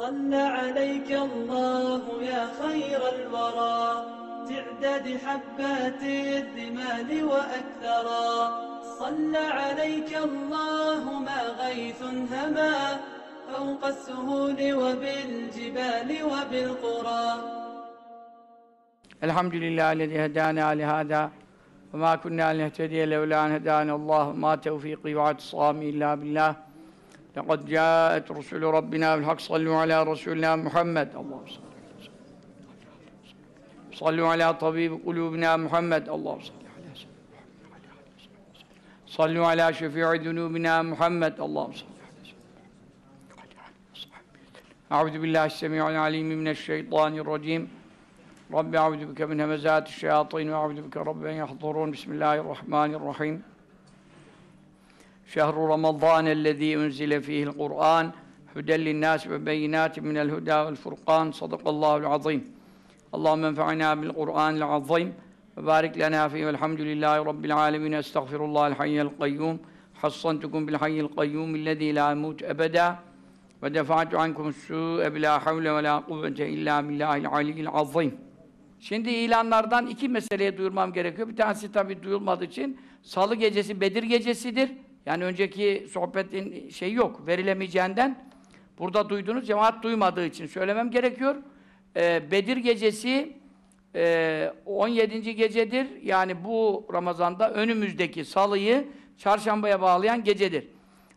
صلى عليك الله يا خير الورى. تعداد حبات الرمال وأكثرا صلى عليك الله ما غيث هما. فوق السهول وبالجبال وبالقرى. الحمد لله الذي هدانا لهذا وما كنا لنهتدي لولا أن هدانا الله. ما توفيقي واعتصامي إلا بالله. لقد جاءت رسل ربنا بالحق صلوا على رسولنا محمد اللهم صل. صلوا على طبيب قلوبنا محمد اللهم صل على سيدنا محمد. صلوا على شفيع ذنوبنا محمد اللهم صل. أعوذ بالله السميع العليم من الشيطان الرجيم رب أعوذ بك من همزات الشياطين وأعوذ بك رب أن يحضرون بسم الله الرحمن الرحيم şehru Ramazan ellezî unzile fîhil Kur'an. Huden linnâs ve beyinâtin minel hudâ vel furqân. Sadakallâhul azîm. Allahümme enfe'nâ bil Kur'anil azîm. Ve barik lenâ fîhî velhamdülillâhi rabbil âlemîn. Estağfirullâhel hayyel kayyum hassantukum bil hayyil kayyum illezî lâ yemût ebedâ. Ve defa'tu ankum su'e bilâ havle ve lâ kuvvete illâ billâhil aliyyil azîm. Şimdi ilanlardan iki meseleye duyurmam gerekiyor. Bir tanesi tabii duyulmadığı için Salı gecesi Bedir gecesidir. Yani önceki sohbetin şeyi yok, verilemeyeceğinden burada duyduğunuz cemaat duymadığı için söylemem gerekiyor. Ee, Bedir gecesi e, 17. gecedir. Yani bu Ramazan'da önümüzdeki Salı'yı çarşambaya bağlayan gecedir.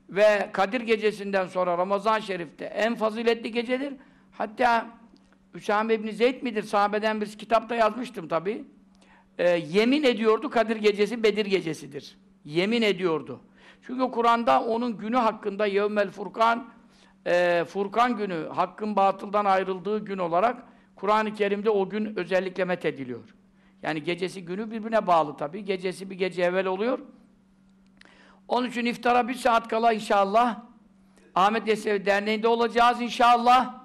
Ve Kadir gecesinden sonra Ramazan Şerif'te en faziletli gecedir. Hatta Üsame İbni Zeyd midir? Sahabeden birisi kitapta yazmıştım tabi. Ee, yemin ediyordu Kadir gecesi Bedir gecesidir. Yemin ediyordu. Çünkü Kur'an'da onun günü hakkında Yevmel Furkan e, Furkan günü, hakkın batıldan ayrıldığı gün olarak Kur'an-ı Kerim'de o gün özellikle met ediliyor. Yani gecesi günü birbirine bağlı tabi. Gecesi bir gece evvel oluyor. Onun için iftara bir saat kala inşallah Ahmet Yesevi Derneği'nde olacağız inşallah.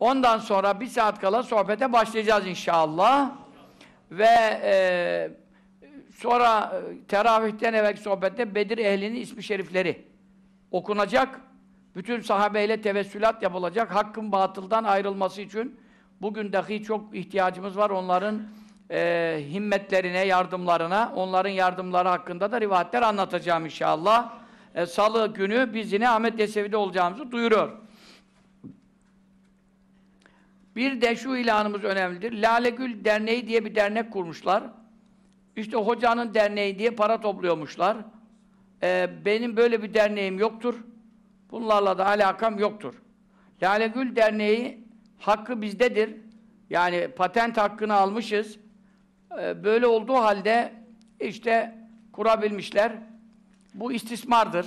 Ondan sonra bir saat kala sohbete başlayacağız inşallah. Ve e, sonra e, teravihten evvelki sohbette Bedir ehlinin ismi şerifleri okunacak. Bütün sahabeyle tevessülat yapılacak. Hakkın batıldan ayrılması için bugün dahi çok ihtiyacımız var. Onların e, himmetlerine, yardımlarına, onların yardımları hakkında da rivayetler anlatacağım inşallah. E, Salı günü biz yine Ahmet Yesevi'de olacağımızı duyuruyor. Bir de şu ilanımız önemlidir. Lale Gül Derneği diye bir dernek kurmuşlar. İşte hocanın derneği diye para topluyormuşlar. Ee, benim böyle bir derneğim yoktur. Bunlarla da alakam yoktur. Lale Gül Derneği hakkı bizdedir. Yani patent hakkını almışız. Ee, böyle olduğu halde işte kurabilmişler. Bu istismardır.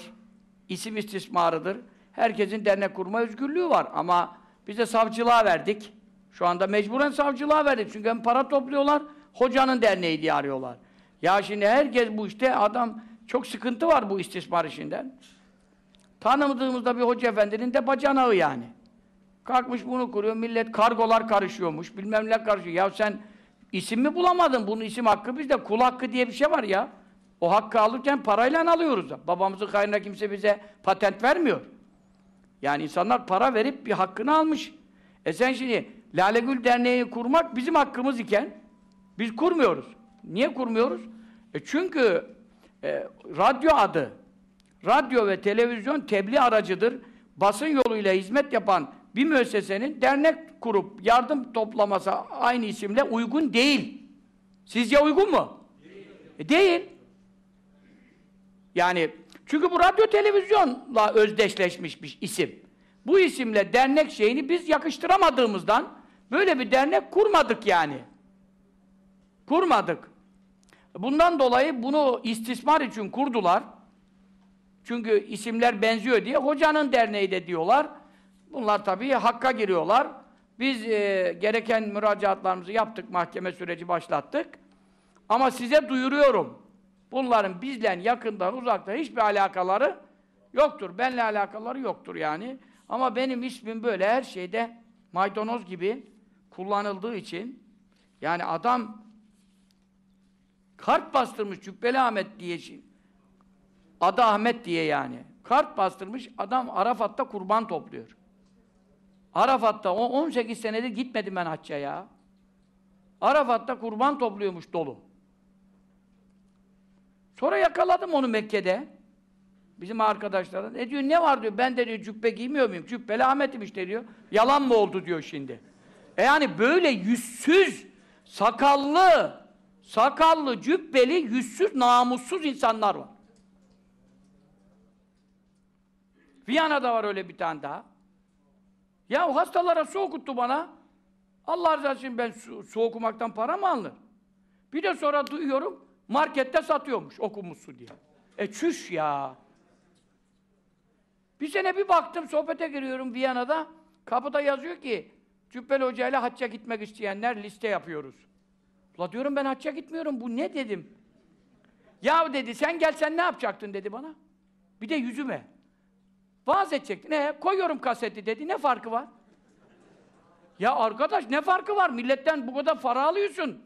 İsim istismarıdır. Herkesin dernek kurma özgürlüğü var ama biz de savcılığa verdik. Şu anda mecburen savcılığa verdik. Çünkü hem para topluyorlar, hocanın derneği diye arıyorlar. Ya şimdi herkes bu işte adam çok sıkıntı var bu istismar işinden. Tanımadığımızda bir hoca efendinin de bacanağı yani. Kalkmış bunu kuruyor, millet kargolar karışıyormuş, bilmem ne karışıyor. Ya sen isim mi bulamadın? Bunun isim hakkı bizde. Kul hakkı diye bir şey var ya. O hakkı alırken parayla alıyoruz. Babamızın hayrına kimse bize patent vermiyor. Yani insanlar para verip bir hakkını almış. E sen şimdi Lale Gül Derneği kurmak bizim hakkımız iken biz kurmuyoruz. Niye kurmuyoruz? E çünkü e, radyo adı, radyo ve televizyon tebliğ aracıdır. Basın yoluyla hizmet yapan bir müessesenin dernek kurup yardım toplaması aynı isimle uygun değil. Sizce uygun mu? Değil. E, değil. Yani çünkü bu radyo televizyonla özdeşleşmiş bir isim. Bu isimle dernek şeyini biz yakıştıramadığımızdan böyle bir dernek kurmadık yani. Kurmadık. Bundan dolayı bunu istismar için kurdular. Çünkü isimler benziyor diye hocanın derneği de diyorlar. Bunlar tabii hakka giriyorlar. Biz e, gereken müracaatlarımızı yaptık, mahkeme süreci başlattık. Ama size duyuruyorum. Bunların bizden yakından uzaktan hiçbir alakaları yoktur. Benle alakaları yoktur yani. Ama benim ismim böyle her şeyde maydanoz gibi kullanıldığı için yani adam kart bastırmış Cübbeli Ahmet diye adı Ahmet diye yani. Kart bastırmış adam Arafat'ta kurban topluyor. Arafat'ta o 18 senedir gitmedim ben hacca ya. Arafat'ta kurban topluyormuş dolu. Sonra yakaladım onu Mekke'de. Bizim arkadaşlara. Ne diyor, ne var diyor, ben de diyor, cübbe giymiyor muyum? Cübbeli Ahmet'im işte diyor. Yalan mı oldu diyor şimdi. E yani böyle yüzsüz, sakallı, sakallı, cübbeli, yüzsüz, namussuz insanlar var. Viyana'da var öyle bir tane daha. Ya o hastalara su okuttu bana. Allah razı olsun ben su, su okumaktan para mı alınır? Bir de sonra duyuyorum, markette satıyormuş okumuş su diye. E çüş ya! Bir sene bir baktım, sohbete giriyorum Viyana'da. Kapıda yazıyor ki, Cübbeli Hoca ile hacca gitmek isteyenler liste yapıyoruz. La diyorum ben hacca gitmiyorum, bu ne dedim? Ya dedi, sen gelsen ne yapacaktın dedi bana. Bir de yüzüme. Vaaz edecektin. Ne? Koyuyorum kaseti dedi, ne farkı var? Ya arkadaş ne farkı var? Milletten bu kadar para alıyorsun.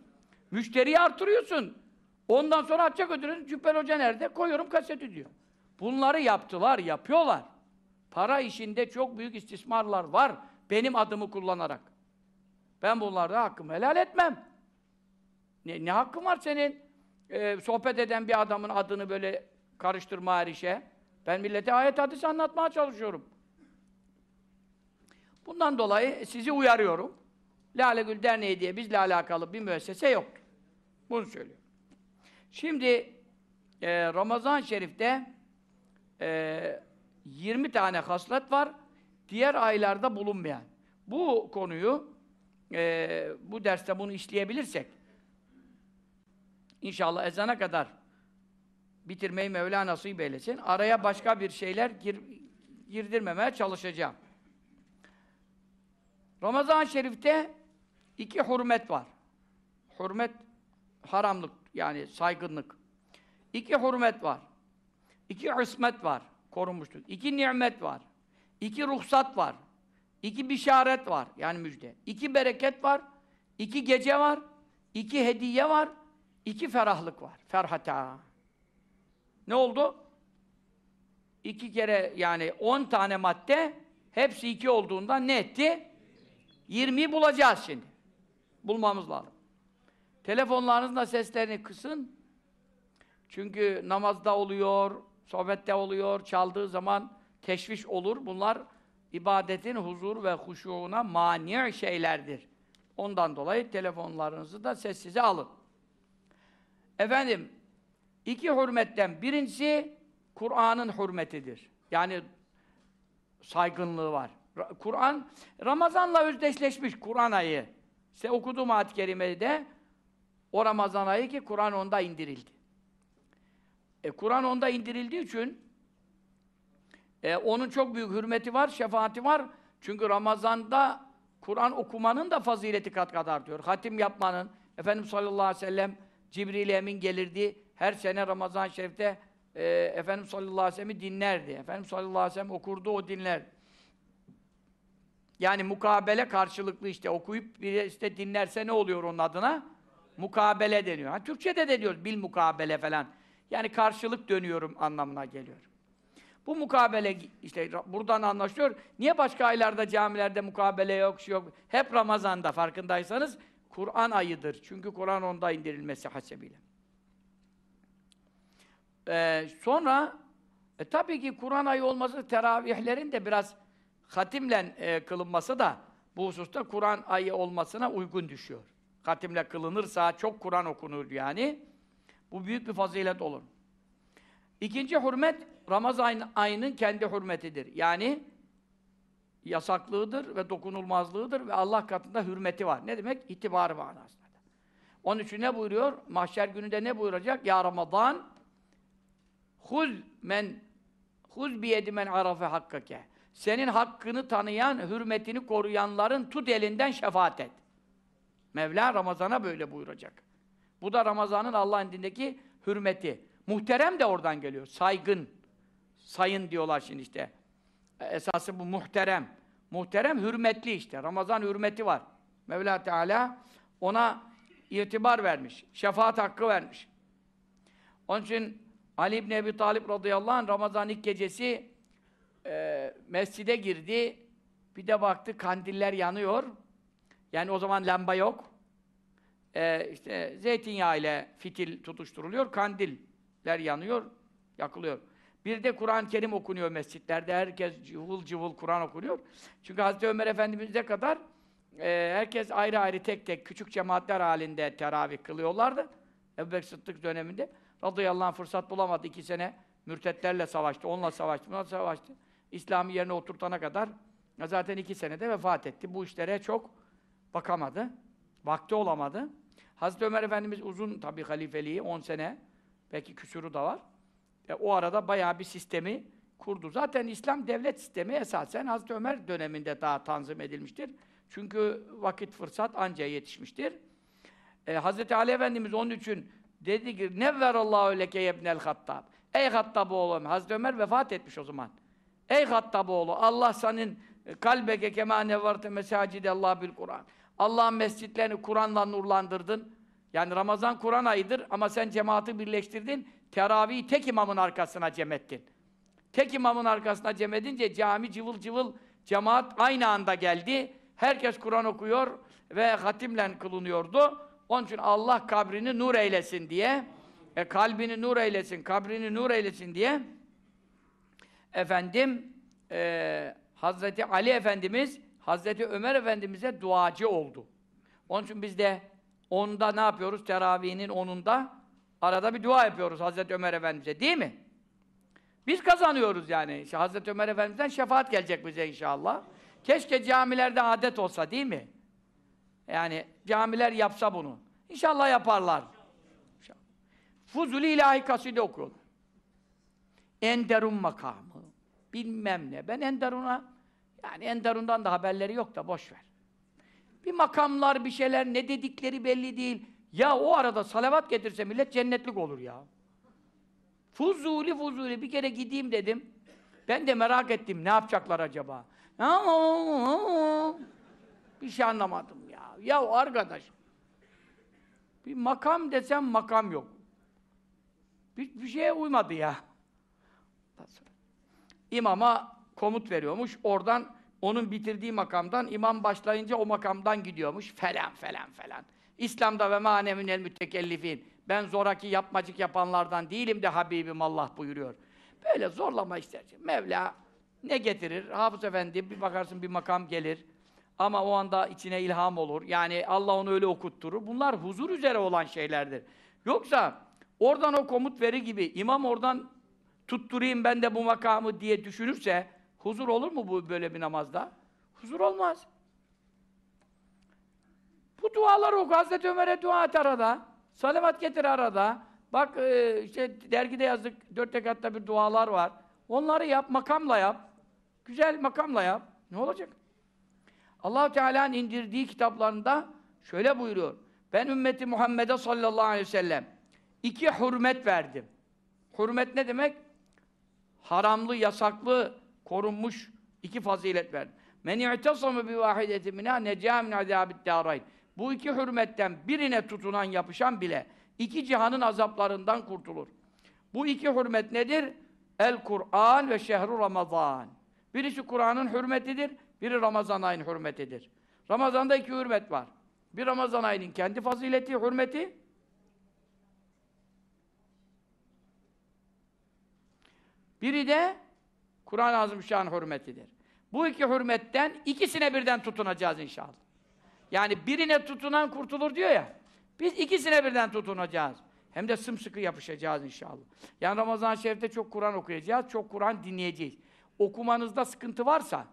Müşteriyi artırıyorsun. Ondan sonra hacca götürüyorsun. Cübbeli Hoca nerede? Koyuyorum kaseti diyor. Bunları yaptılar, yapıyorlar. Para işinde çok büyük istismarlar var. Benim adımı kullanarak. Ben bunlarda hakkımı helal etmem. Ne, ne hakkın var senin? Ee, sohbet eden bir adamın adını böyle karıştırma her işe. Ben millete ayet hadis anlatmaya çalışıyorum. Bundan dolayı sizi uyarıyorum. Lale Gül Derneği diye bizle alakalı bir müessese yok. Bunu söylüyorum. Şimdi e, Ramazan-ı Şerif'te e, 20 tane haslet var. Diğer aylarda bulunmayan. Bu konuyu e, bu derste bunu işleyebilirsek inşallah ezana kadar bitirmeyi Mevla nasip eylesin. Araya başka bir şeyler gir, girdirmemeye çalışacağım. Ramazan-ı Şerif'te iki hürmet var. Hürmet, haramlık yani saygınlık. İki hürmet var. İki ismet var. Korunmuştur. İki nimet var. İki ruhsat var. İki bişaret var. Yani müjde. İki bereket var. İki gece var. İki hediye var. İki ferahlık var. Ferhata. Ne oldu? İki kere yani on tane madde hepsi iki olduğundan ne etti? 20'yi bulacağız şimdi. Bulmamız lazım. Telefonlarınızla seslerini kısın. Çünkü namazda oluyor, sohbette oluyor, çaldığı zaman teşviş olur. Bunlar ibadetin huzur ve huşuğuna mani şeylerdir. Ondan dolayı telefonlarınızı da sessize alın. Efendim, iki hürmetten birincisi Kur'an'ın hürmetidir. Yani saygınlığı var. Kur'an Ramazan'la özdeşleşmiş Kur'an ayı. İşte okuduğum ayet-i kerimede o Ramazan ayı ki Kur'an onda indirildi. E, Kur'an onda indirildiği için e, onun çok büyük hürmeti var, şefaati var. Çünkü Ramazan'da Kur'an okumanın da fazileti kat kadar diyor. Hatim yapmanın, Efendimiz sallallahu aleyhi ve sellem Cibril Emin gelirdi. Her sene Ramazan-ı Şerif'te e, Efendimiz sallallahu aleyhi ve sellem'i dinlerdi. Efendimiz sallallahu aleyhi ve sellem okurdu, o dinler. Yani mukabele karşılıklı işte okuyup bir işte dinlerse ne oluyor onun adına? Mukabele deniyor. Ha, Türkçe'de de diyoruz bil mukabele falan. Yani karşılık dönüyorum anlamına geliyor. Bu mukabele işte buradan anlaşılıyor. Niye başka aylarda camilerde mukabele yok, şey yok? Hep Ramazan'da farkındaysanız Kur'an ayıdır. Çünkü Kur'an onda indirilmesi hasebiyle. Ee, sonra e, tabii ki Kur'an ayı olması teravihlerin de biraz hatimle e, kılınması da bu hususta Kur'an ayı olmasına uygun düşüyor. Hatimle kılınırsa çok Kur'an okunur yani. Bu büyük bir fazilet olur. İkinci hürmet Ramazan ayının kendi hürmetidir. Yani yasaklığıdır ve dokunulmazlığıdır ve Allah katında hürmeti var. Ne demek? İtibarı var aslında. Onun için ne buyuruyor? Mahşer gününde ne buyuracak? Ya Ramazan huz men huz biyedi men arafe hakkake. Senin hakkını tanıyan, hürmetini koruyanların tut elinden şefaat et. Mevla Ramazan'a böyle buyuracak. Bu da Ramazan'ın Allah'ın dindeki hürmeti. Muhterem de oradan geliyor. Saygın. Sayın diyorlar şimdi işte. Esası bu muhterem. Muhterem hürmetli işte. Ramazan hürmeti var. Mevla Teala ona itibar vermiş. Şefaat hakkı vermiş. Onun için Ali İbni Ebi Talip radıyallahu anh Ramazan ilk gecesi e, mescide girdi. Bir de baktı kandiller yanıyor. Yani o zaman lamba yok. Ee, işte zeytinyağı ile fitil tutuşturuluyor, kandiller yanıyor, yakılıyor. Bir de Kur'an-ı Kerim okunuyor mescitlerde, herkes cıvıl cıvıl Kur'an okunuyor. Çünkü Hazreti Ömer Efendimiz'e kadar e, herkes ayrı ayrı tek tek küçük cemaatler halinde teravih kılıyorlardı. Ebu Bekir Sıddık döneminde. Radıyallahu anh fırsat bulamadı iki sene. Mürtetlerle savaştı, onunla savaştı, bununla savaştı. İslam'ı yerine oturtana kadar zaten iki senede vefat etti. Bu işlere çok bakamadı. Vakti olamadı. Hazreti Ömer Efendimiz uzun tabi halifeliği, 10 sene, belki küsuru da var. E, o arada bayağı bir sistemi kurdu. Zaten İslam devlet sistemi esasen Hazreti Ömer döneminde daha tanzim edilmiştir. Çünkü vakit fırsat anca yetişmiştir. E, Hazreti Ali Efendimiz onun için dedi ki nevverallahu leke yebnel hattab. Ey Hattab oğlum. Hazreti Ömer vefat etmiş o zaman. Ey Hattab oğlu Allah senin e, kalbeke kema nevverte mesacide Allah bil Kur'an. Allah'ın mescitlerini Kur'an'la nurlandırdın. Yani Ramazan Kur'an ayıdır ama sen cemaati birleştirdin. Teravih tek imamın arkasına cem ettin. Tek imamın arkasına cem edince cami cıvıl cıvıl cemaat aynı anda geldi. Herkes Kur'an okuyor ve hatimle kılınıyordu. Onun için Allah kabrini nur eylesin diye, e, kalbini nur eylesin, kabrini nur eylesin diye efendim e, Hazreti Ali Efendimiz Hazreti Ömer Efendimiz'e duacı oldu. Onun için biz de onda ne yapıyoruz? Teravihinin onunda arada bir dua yapıyoruz Hazreti Ömer Efendimiz'e değil mi? Biz kazanıyoruz yani. İşte Hazreti Ömer Efendimiz'den şefaat gelecek bize inşallah. Keşke camilerde adet olsa değil mi? Yani camiler yapsa bunu. İnşallah yaparlar. Fuzuli ilahi kaside okuyorlar. Enderun makamı. Bilmem ne. Ben Enderun'a yani Enderun'dan da haberleri yok da boş ver. Bir makamlar, bir şeyler ne dedikleri belli değil. Ya o arada salavat getirse millet cennetlik olur ya. Fuzuli fuzuli bir kere gideyim dedim. Ben de merak ettim ne yapacaklar acaba. Bir şey anlamadım ya. Ya arkadaş. Bir makam desem makam yok. Bir, bir şeye uymadı ya. İmama komut veriyormuş. Oradan onun bitirdiği makamdan imam başlayınca o makamdan gidiyormuş. Falan falan falan. İslam'da ve maneminel mütekellifin. Ben zoraki yapmacık yapanlardan değilim de Habibim Allah buyuruyor. Böyle zorlama ister. Mevla ne getirir? Hafız Efendi bir bakarsın bir makam gelir. Ama o anda içine ilham olur. Yani Allah onu öyle okutturur. Bunlar huzur üzere olan şeylerdir. Yoksa oradan o komut veri gibi imam oradan tutturayım ben de bu makamı diye düşünürse huzur olur mu bu böyle bir namazda? Huzur olmaz. Bu duaları oku. Hazreti Ömer'e dua et arada. Salavat getir arada. Bak e, işte dergide yazdık. Dört rekatta bir dualar var. Onları yap, makamla yap. Güzel makamla yap. Ne olacak? allah Teala'nın indirdiği kitaplarında şöyle buyuruyor. Ben ümmeti Muhammed'e sallallahu aleyhi ve sellem iki hürmet verdim. Hürmet ne demek? Haramlı, yasaklı, korunmuş iki fazilet verdim. Men i'tasamu bi vahidetin minha neca min azabid darayn. Bu iki hürmetten birine tutunan, yapışan bile iki cihanın azaplarından kurtulur. Bu iki hürmet nedir? El Kur'an ve şehru Ramazan. Birisi Kur'an'ın hürmetidir, biri Ramazan ayının hürmetidir. Ramazan'da iki hürmet var. Bir Ramazan ayının kendi fazileti, hürmeti. Biri de Kur'an-ı Azimüşşan'ın hürmetidir. Bu iki hürmetten ikisine birden tutunacağız inşallah. Yani birine tutunan kurtulur diyor ya. Biz ikisine birden tutunacağız. Hem de sımsıkı yapışacağız inşallah. Yani Ramazan-ı Şerif'te çok Kur'an okuyacağız, çok Kur'an dinleyeceğiz. Okumanızda sıkıntı varsa,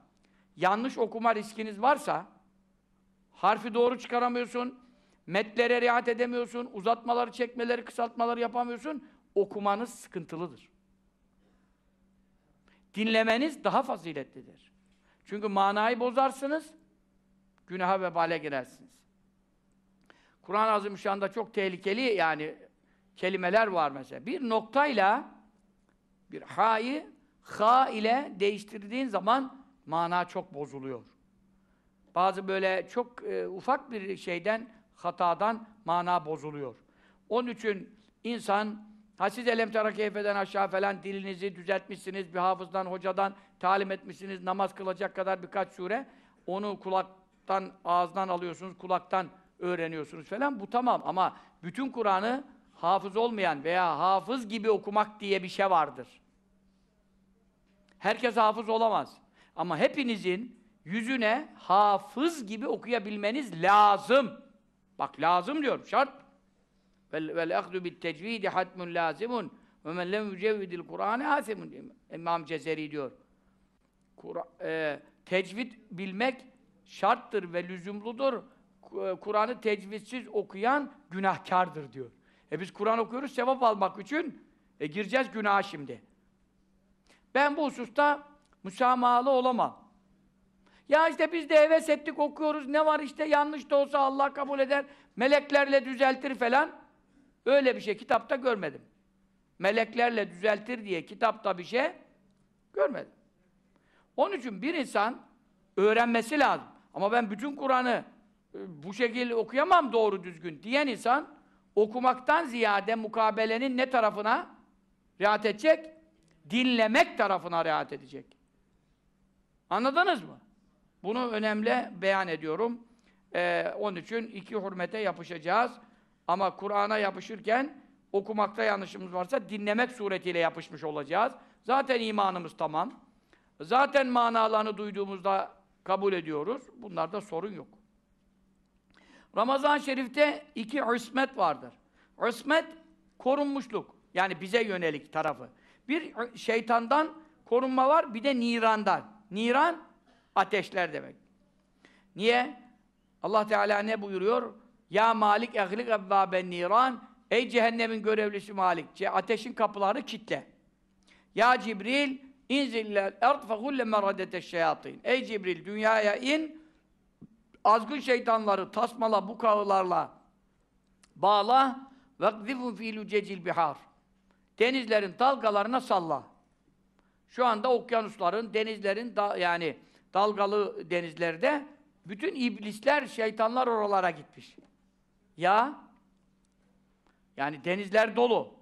yanlış okuma riskiniz varsa, harfi doğru çıkaramıyorsun, metlere riayet edemiyorsun, uzatmaları, çekmeleri, kısaltmaları yapamıyorsun, okumanız sıkıntılıdır. Dinlemeniz daha faziletlidir. Çünkü manayı bozarsınız, günaha vebale girersiniz. Kur'an-ı Azimüşşan'da çok tehlikeli yani kelimeler var mesela. Bir noktayla bir ha'yı ha ile değiştirdiğin zaman mana çok bozuluyor. Bazı böyle çok e, ufak bir şeyden, hatadan mana bozuluyor. Onun için insan Ha siz elem keyfeden aşağı falan dilinizi düzeltmişsiniz, bir hafızdan, hocadan talim etmişsiniz, namaz kılacak kadar birkaç sure. Onu kulaktan, ağızdan alıyorsunuz, kulaktan öğreniyorsunuz falan. Bu tamam ama bütün Kur'an'ı hafız olmayan veya hafız gibi okumak diye bir şey vardır. Herkes hafız olamaz. Ama hepinizin yüzüne hafız gibi okuyabilmeniz lazım. Bak lazım diyorum, şart. Vel vel ahdu bit tecvidi hatmun lazimun ve men lem yücevvidil Kur'ane hasimun diyor. İmam Cezeri diyor. Kur e, tecvid bilmek şarttır ve lüzumludur. Ku- Kur'an'ı tecvidsiz okuyan günahkardır diyor. E biz Kur'an okuyoruz sevap almak için. E gireceğiz günaha şimdi. Ben bu hususta müsamahalı olamam. Ya işte biz de heves ettik okuyoruz. Ne var işte yanlış da olsa Allah kabul eder. Meleklerle düzeltir falan. Öyle bir şey kitapta görmedim. Meleklerle düzeltir diye kitapta bir şey görmedim. Onun için bir insan öğrenmesi lazım. Ama ben bütün Kur'an'ı e, bu şekilde okuyamam doğru düzgün diyen insan okumaktan ziyade mukabelenin ne tarafına riayet edecek? Dinlemek tarafına riayet edecek. Anladınız mı? Bunu önemli beyan ediyorum. Ee, onun için iki hürmete yapışacağız. Ama Kur'an'a yapışırken okumakta yanlışımız varsa dinlemek suretiyle yapışmış olacağız. Zaten imanımız tamam. Zaten manalarını duyduğumuzda kabul ediyoruz. Bunlarda sorun yok. Ramazan-ı Şerif'te iki ismet vardır. İsmet, korunmuşluk. Yani bize yönelik tarafı. Bir şeytandan korunma var, bir de nirandan. Niran, ateşler demek. Niye? Allah Teala ne buyuruyor? Ya Malik ehlik ebbâben niran Ey cehennemin görevlisi Malik, ateşin kapıları kitle. Ya Cibril, İnzillel erd fe gulle meradete şeyatin. Ey Cibril dünyaya in. Azgın şeytanları tasmala bu kağılarla bağla ve zifu fi lucecil bihar. Denizlerin dalgalarına salla. Şu anda okyanusların, denizlerin da, yani dalgalı denizlerde bütün iblisler, şeytanlar oralara gitmiş. Ya yani denizler dolu.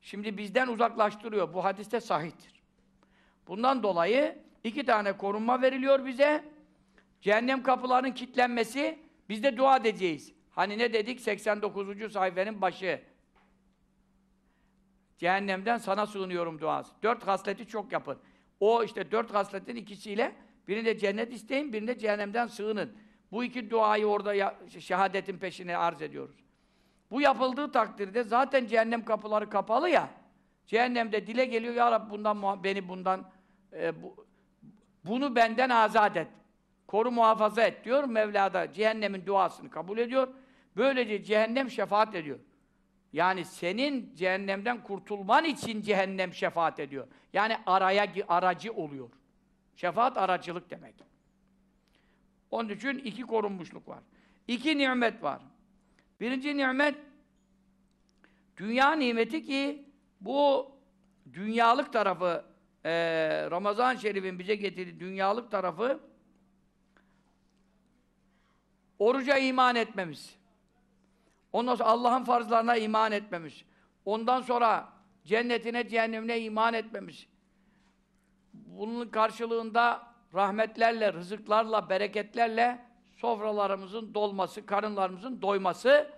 Şimdi bizden uzaklaştırıyor. Bu hadiste sahihtir. Bundan dolayı iki tane korunma veriliyor bize. Cehennem kapılarının kilitlenmesi, biz de dua edeceğiz. Hani ne dedik? 89. sayfanın başı. Cehennemden sana sığınıyorum duası. Dört hasleti çok yapın. O işte dört hasletin ikisiyle birinde cennet isteyin, birinde cehennemden sığının. Bu iki duayı orada ya, şehadetin peşine arz ediyoruz. Bu yapıldığı takdirde zaten cehennem kapıları kapalı ya. Cehennemde dile geliyor ya Rabbi bundan beni bundan e, bu, bunu benden azat et. Koru muhafaza et diyor. Mevla da cehennemin duasını kabul ediyor. Böylece cehennem şefaat ediyor. Yani senin cehennemden kurtulman için cehennem şefaat ediyor. Yani araya aracı oluyor. Şefaat aracılık demek. Onun için iki korunmuşluk var. İki nimet var. Birinci nimet dünya nimeti ki bu dünyalık tarafı eee Ramazan-ı Şerif'in bize getirdiği dünyalık tarafı oruca iman etmemiz. Ondan sonra Allah'ın farzlarına iman etmemiz. Ondan sonra cennetine, cehennemine iman etmemiz. Bunun karşılığında rahmetlerle, rızıklarla, bereketlerle sofralarımızın dolması, karınlarımızın doyması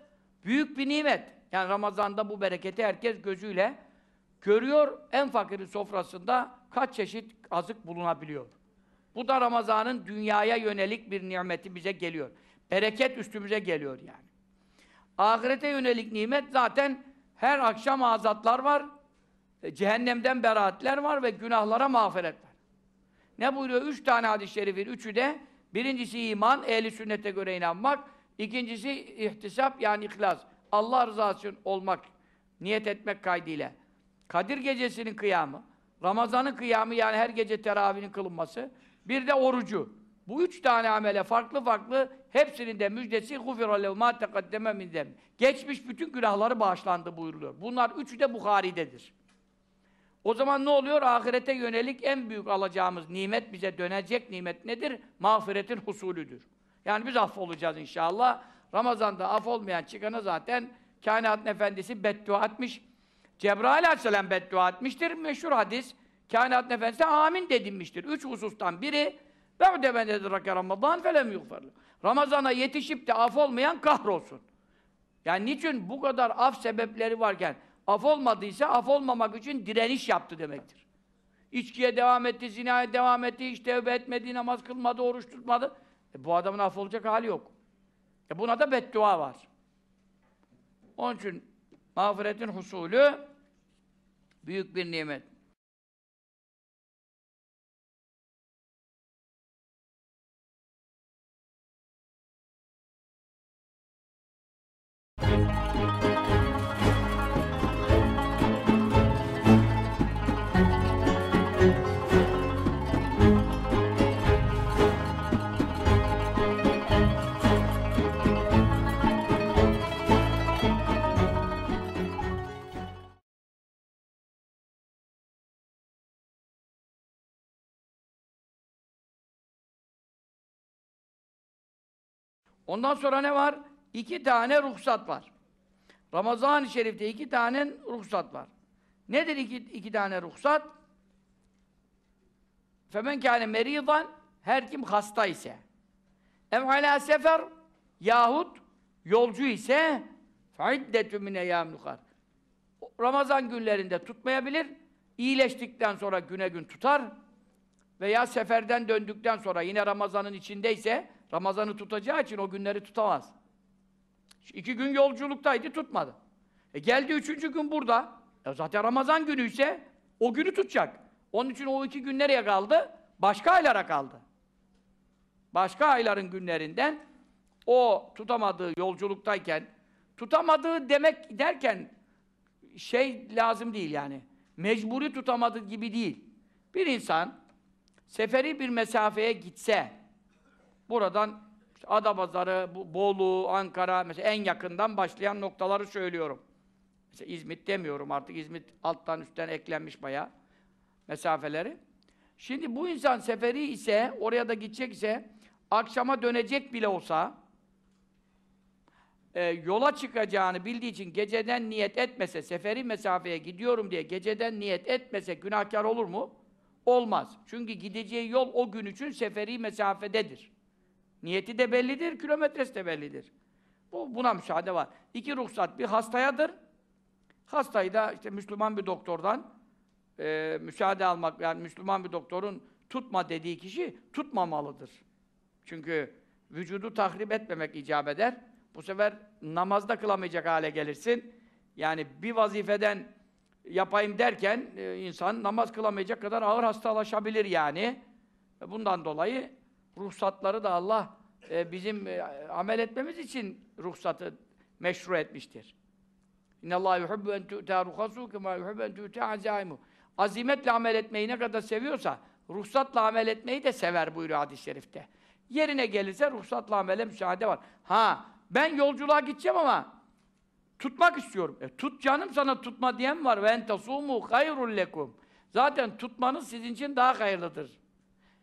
büyük bir nimet. Yani Ramazan'da bu bereketi herkes gözüyle görüyor. En fakirin sofrasında kaç çeşit azık bulunabiliyor. Bu da Ramazan'ın dünyaya yönelik bir nimeti bize geliyor. Bereket üstümüze geliyor yani. Ahirete yönelik nimet zaten her akşam azatlar var. e, Cehennemden beraatler var ve günahlara mağfiret var. Ne buyuruyor? Üç tane hadis-i şerifin üçü de birincisi iman, ehli sünnete göre inanmak. ikincisi ihtisap yani ihlas. Allah rızası için olmak, niyet etmek kaydıyla. Kadir gecesinin kıyamı, Ramazan'ın kıyamı yani her gece teravihinin kılınması, bir de orucu. Bu üç tane amele farklı farklı hepsinin de müjdesi غُفِرَ لَوْ مَا تَقَدَّمَ مِنْ ذَنْبِ Geçmiş bütün günahları bağışlandı buyuruluyor. Bunlar üçü de Bukhari'dedir. O zaman ne oluyor? Ahirete yönelik en büyük alacağımız nimet, bize dönecek nimet nedir? Mağfiretin husulüdür. Yani biz affolacağız inşallah. Ramazan'da af olmayan çıkana zaten kainatın efendisi beddua etmiş. Cebrail aleyhisselam beddua etmiştir. Meşhur hadis. Kainat nefesine amin dedinmiştir. Üç husustan biri Be'de ben edrake Ramazan felem yughfarlı. Ramazana yetişip de af olmayan kahrolsun. Yani niçin bu kadar af sebepleri varken af olmadıysa af olmamak için direniş yaptı demektir. İçkiye devam etti, zinaya devam etti, hiç tevbe etmedi, namaz kılmadı, oruç tutmadı. E bu adamın af olacak hali yok. E buna da beddua var. Onun için mağfiretin husulü büyük bir nimet. Ondan sonra ne var? İki tane ruhsat var. Ramazan-ı Şerif'te iki tane ruhsat var. Nedir iki, iki tane ruhsat? Femen kâne meridan her kim hasta ise ev alâ sefer yahut yolcu ise feiddetü mine yâmlukar Ramazan günlerinde tutmayabilir, iyileştikten sonra güne gün tutar veya seferden döndükten sonra yine Ramazan'ın içindeyse Ramazan'ı tutacağı için o günleri tutamaz. İki gün yolculuktaydı, tutmadı. E geldi üçüncü gün burada. E zaten Ramazan günü ise o günü tutacak. Onun için o iki gün nereye kaldı? Başka aylara kaldı. Başka ayların günlerinden o tutamadığı yolculuktayken tutamadığı demek derken şey lazım değil yani. Mecburi tutamadığı gibi değil. Bir insan seferi bir mesafeye gitse buradan işte Adapazarı, Bolu, Ankara mesela en yakından başlayan noktaları söylüyorum. Mesela İzmit demiyorum artık. İzmit alttan üstten eklenmiş bayağı mesafeleri. Şimdi bu insan seferi ise, oraya da gidecek ise akşama dönecek bile olsa e, yola çıkacağını bildiği için geceden niyet etmese, seferi mesafeye gidiyorum diye geceden niyet etmese günahkar olur mu? Olmaz. Çünkü gideceği yol o gün için seferi mesafededir. Niyeti de bellidir, kilometresi de bellidir. Bu, buna müsaade var. İki ruhsat, bir hastayadır. Hastayı da işte Müslüman bir doktordan e, müsaade almak, yani Müslüman bir doktorun tutma dediği kişi tutmamalıdır. Çünkü vücudu tahrip etmemek icap eder. Bu sefer namazda kılamayacak hale gelirsin. Yani bir vazifeden yapayım derken e, insan namaz kılamayacak kadar ağır hastalaşabilir yani. Bundan dolayı ruhsatları da Allah e, bizim e, amel etmemiz için ruhsatı meşru etmiştir. İnne Allah yuhibbu en tu'ta ruhasu kema yuhibbu en tu'ta azaimu. Azimetle amel etmeyi ne kadar seviyorsa ruhsatla amel etmeyi de sever buyuruyor hadis-i şerifte. Yerine gelirse ruhsatla amele müsaade var. Ha ben yolculuğa gideceğim ama tutmak istiyorum. E tut canım sana tutma diyen var. Ve entasumu hayrul lekum. Zaten tutmanız sizin için daha hayırlıdır.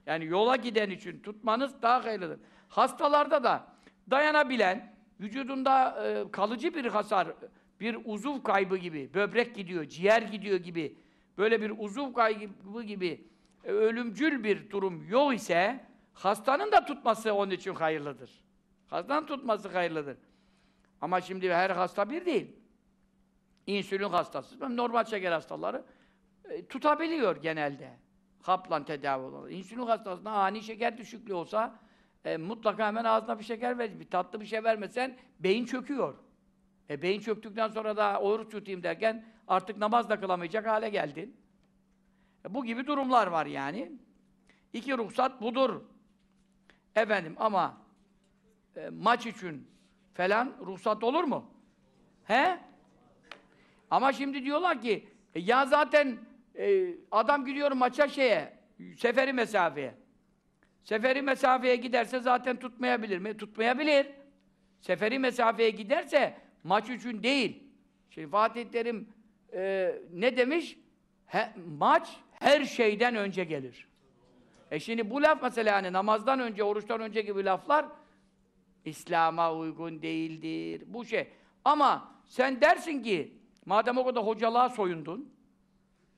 Yani yola giden için tutmanız daha hayırlıdır. Hastalarda da dayanabilen, vücudunda e, kalıcı bir hasar, bir uzuv kaybı gibi, böbrek gidiyor, ciğer gidiyor gibi, böyle bir uzuv kaybı gibi e, ölümcül bir durum yok ise, hastanın da tutması onun için hayırlıdır. Hastanın tutması hayırlıdır. Ama şimdi her hasta bir değil. İnsülin hastası, normal şeker hastaları e, tutabiliyor genelde. Hapla tedavi olan. İnsülin hastasına ani şeker düşüklüğü olsa e, mutlaka hemen ağzına bir şeker ver. Bir tatlı bir şey vermesen beyin çöküyor. E beyin çöktükten sonra da oruç tutayım derken artık namaz da kılamayacak hale geldin. E, bu gibi durumlar var yani. İki ruhsat budur. Efendim ama e, maç için falan ruhsat olur mu? He? Ama şimdi diyorlar ki e, ya zaten e, adam gidiyor maça şeye, seferi mesafeye. Seferi mesafeye giderse zaten tutmayabilir mi? Tutmayabilir. Seferi mesafeye giderse maç için değil. Şimdi Fatih Terim e, ne demiş? He, maç her şeyden önce gelir. E şimdi bu laf mesela hani namazdan önce, oruçtan önce gibi laflar İslam'a uygun değildir. Bu şey. Ama sen dersin ki Madem o kadar hocalığa soyundun,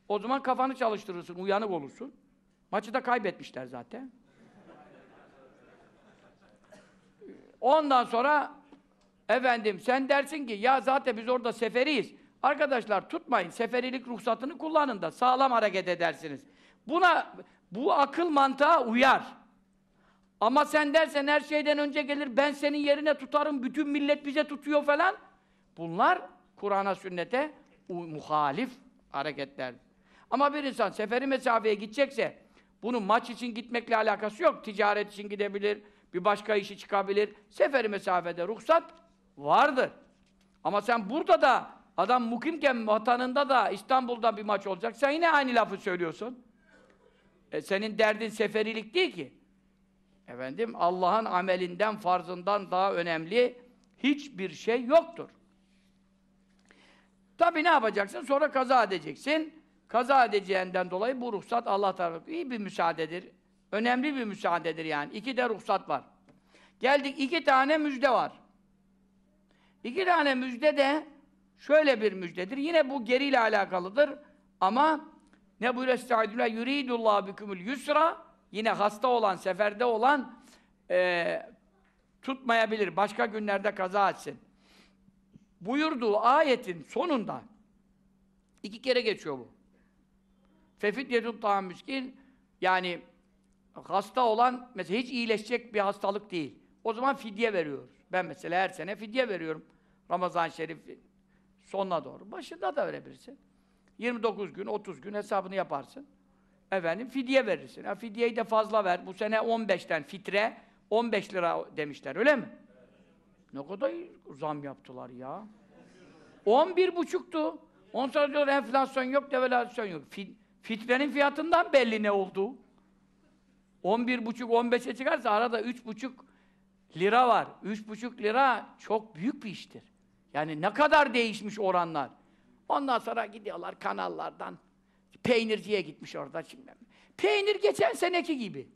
o zaman kafanı çalıştırırsın, uyanık olursun. Maçı da kaybetmişler zaten. Ondan sonra efendim sen dersin ki ya zaten biz orada seferiyiz. Arkadaşlar tutmayın. Seferilik ruhsatını kullanın da sağlam hareket edersiniz. Buna bu akıl mantığa uyar. Ama sen dersen her şeyden önce gelir ben senin yerine tutarım bütün millet bize tutuyor falan. Bunlar Kur'an'a sünnete muhalif hareketler. Ama bir insan seferi mesafeye gidecekse bunun maç için gitmekle alakası yok. Ticaret için gidebilir, bir başka işi çıkabilir. Seferi mesafede ruhsat vardır. Ama sen burada da adam mukimken vatanında da İstanbul'da bir maç olacak. Sen yine aynı lafı söylüyorsun. E, senin derdin seferilik değil ki. Efendim Allah'ın amelinden, farzından daha önemli hiçbir şey yoktur. Tabi ne yapacaksın? Sonra kaza edeceksin. Kaza edeceğinden dolayı bu ruhsat Allah tarafından iyi bir müsaadedir. Önemli bir müsaadedir yani. İki de ruhsat var. Geldik iki tane müjde var. İki tane müjde de şöyle bir müjdedir. Yine bu geriyle alakalıdır. Ama ne buyuruyor Estağfirullah yuridullah bikumul yusra yine hasta olan, seferde olan eee tutmayabilir. Başka günlerde kaza etsin. Buyurduğu ayetin sonunda iki kere geçiyor bu. Fefidyetun ta'am miskin yani hasta olan mesela hiç iyileşecek bir hastalık değil. O zaman fidye veriyoruz. Ben mesela her sene fidye veriyorum. Ramazan Şerif sonuna doğru. Başında da verebilirsin. 29 gün, 30 gün hesabını yaparsın. Efendim fidye verirsin. Ha, fidyeyi de fazla ver. Bu sene 15'ten fitre 15 lira demişler öyle mi? Ne kadar zam yaptılar ya. 11 buçuktu. On sonra diyor enflasyon yok, devalüasyon yok. Fi- fitrenin fiyatından belli ne oldu. 11 buçuk 15'e çıkarsa arada 3 buçuk lira var. 3 buçuk lira çok büyük bir iştir. Yani ne kadar değişmiş oranlar. Ondan sonra gidiyorlar kanallardan. Peynirciye gitmiş orada şimdi. Peynir geçen seneki gibi.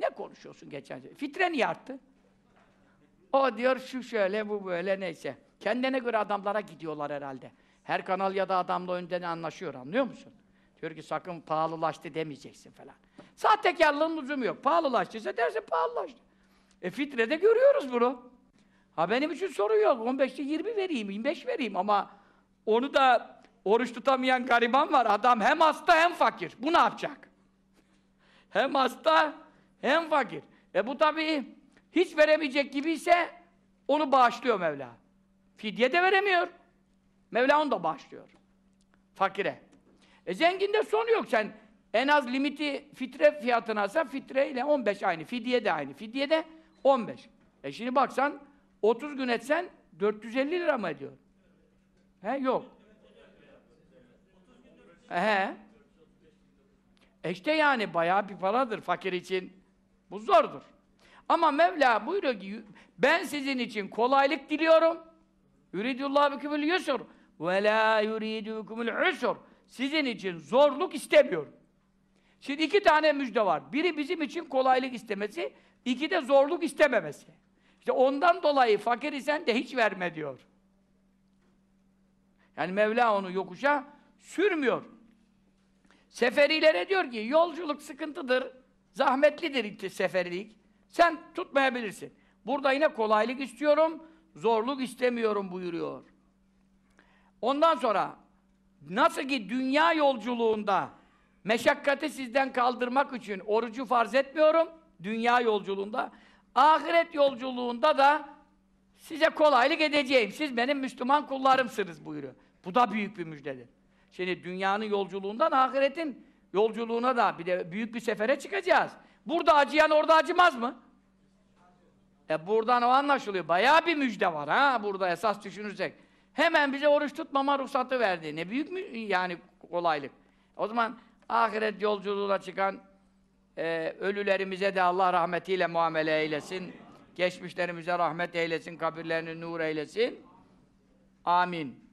Ne konuşuyorsun geçen sene? Fitre niye arttı? O diyor şu şöyle, bu böyle neyse. Kendine göre adamlara gidiyorlar herhalde. Her kanal ya da adamla önden anlaşıyor, anlıyor musun? Diyor ki sakın pahalılaştı demeyeceksin falan. Sahtekarlığın lüzumu yok. Pahalılaştıysa dersin pahalılaştı. E fitrede görüyoruz bunu. Ha benim için sorun yok. 15'te 20 vereyim, 25 vereyim ama onu da oruç tutamayan gariban var. Adam hem hasta hem fakir. Bu ne yapacak? Hem hasta hem fakir. E bu tabii hiç veremeyecek gibi ise onu bağışlıyor Mevla. Fidye de veremiyor. Mevla onu da bağışlıyor. Fakire. E zenginde sonu yok sen. En az limiti fitre fiyatına alsan fitre ile 15 aynı. Fidye de aynı. Fidye de 15. E şimdi baksan 30 gün etsen 450 lira mı ediyor? He yok. He. E işte yani bayağı bir paradır fakir için. Bu zordur. Ama Mevla buyuruyor ki ben sizin için kolaylık diliyorum. Yuridullah bikumul yusur ve la yuridu bikumul usur. Sizin için zorluk istemiyorum. Şimdi iki tane müjde var. Biri bizim için kolaylık istemesi, iki de zorluk istememesi. İşte ondan dolayı fakir isen de hiç verme diyor. Yani Mevla onu yokuşa sürmüyor. Seferilere diyor ki yolculuk sıkıntıdır, zahmetlidir seferilik. Sen tutmayabilirsin. Burada yine kolaylık istiyorum, zorluk istemiyorum buyuruyor. Ondan sonra nasıl ki dünya yolculuğunda meşakkati sizden kaldırmak için orucu farz etmiyorum, dünya yolculuğunda, ahiret yolculuğunda da size kolaylık edeceğim. Siz benim Müslüman kullarımsınız buyuruyor. Bu da büyük bir müjdedir. Şimdi dünyanın yolculuğundan ahiretin yolculuğuna da bir de büyük bir sefere çıkacağız. Burada acıyan orada acımaz mı? E buradan o anlaşılıyor. Bayağı bir müjde var ha burada esas düşünürsek. Hemen bize oruç tutmama ruhsatı verdi. Ne büyük mü yani kolaylık. O zaman ahiret yolculuğuna çıkan e, ölülerimize de Allah rahmetiyle muamele eylesin. Geçmişlerimize rahmet eylesin, kabirlerini nur eylesin. Amin.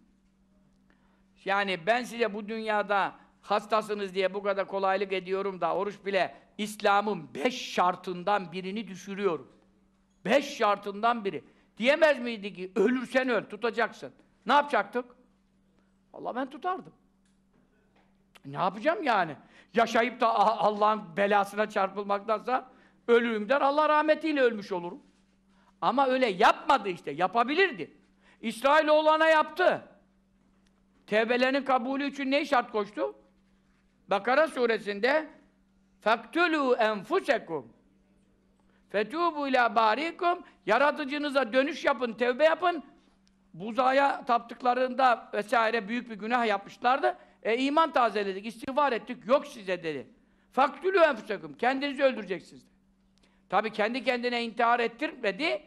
Yani ben size bu dünyada hastasınız diye bu kadar kolaylık ediyorum da oruç bile İslam'ın beş şartından birini düşürüyorum. Beş şartından biri. Diyemez miydi ki ölürsen öl, tutacaksın. Ne yapacaktık? Allah ben tutardım. E, ne yapacağım yani? Yaşayıp da Allah'ın belasına çarpılmaktansa ölürüm der, Allah rahmetiyle ölmüş olurum. Ama öyle yapmadı işte, yapabilirdi. İsrail oğlana yaptı. Tevbelerinin kabulü için ne şart koştu? Bakara suresinde faktulu enfusekum fetubu ila barikum yaratıcınıza dönüş yapın, tevbe yapın Buzaya taptıklarında vesaire büyük bir günah yapmışlardı. E iman tazeledik, istiğfar ettik, yok size dedi. Faktülü enfusekum, kendinizi öldüreceksiniz. Tabi kendi kendine intihar ettirmedi.